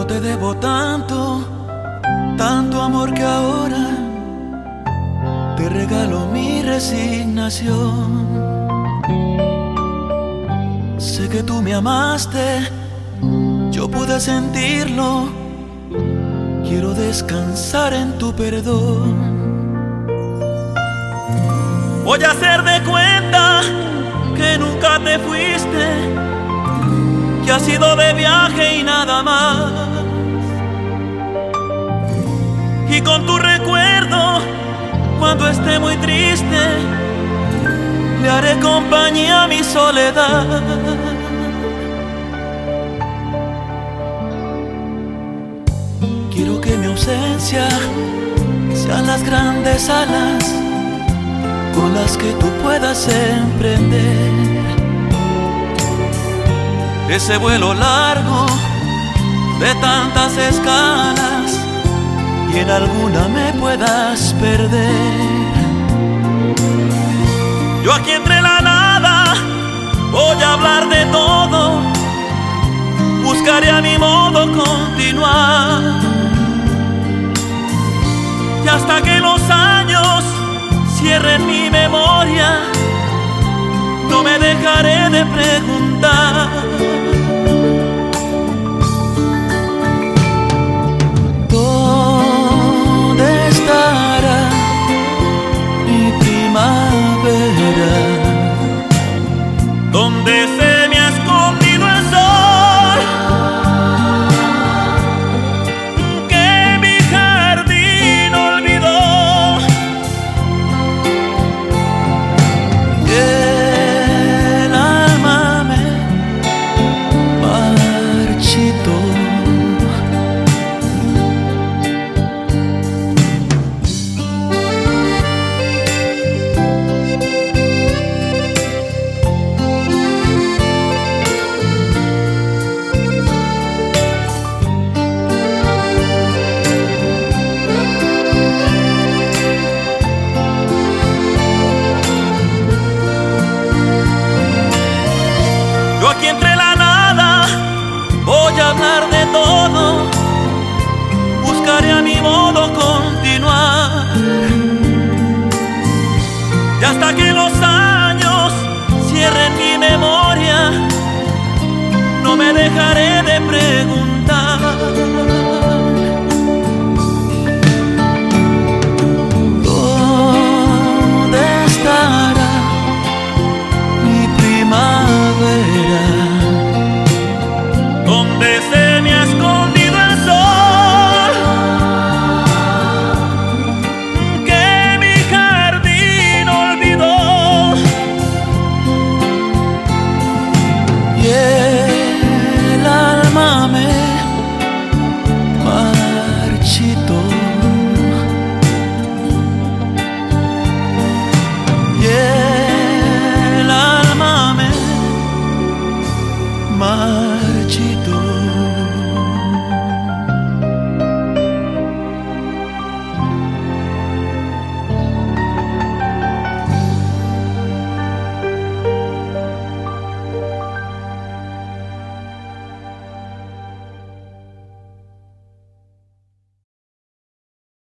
debo tanto, tanto amor que ahora te regalo mi resignación. Sé que tú me amaste, yo pude sentirlo. Quiero descansar en tu perdón. Voy a hacer de cuenta que nunca te fuiste, que has ido de viaje y nada más. Y con tu recuerdo, cuando esté muy triste, le haré compañía a mi soledad. Quiero que mi ausencia sean las grandes alas con las que tú puedas emprender ese vuelo largo de tantas escalas y en alguna me puedas perder. Yo aquí entre la nada voy a hablar de todo, buscaré a mi modo continuar. Y hasta que los años cierren mi memoria, no me dejaré de preguntar. donde se hasta que los años cierren mi memoria, no me dejaré de preguntar.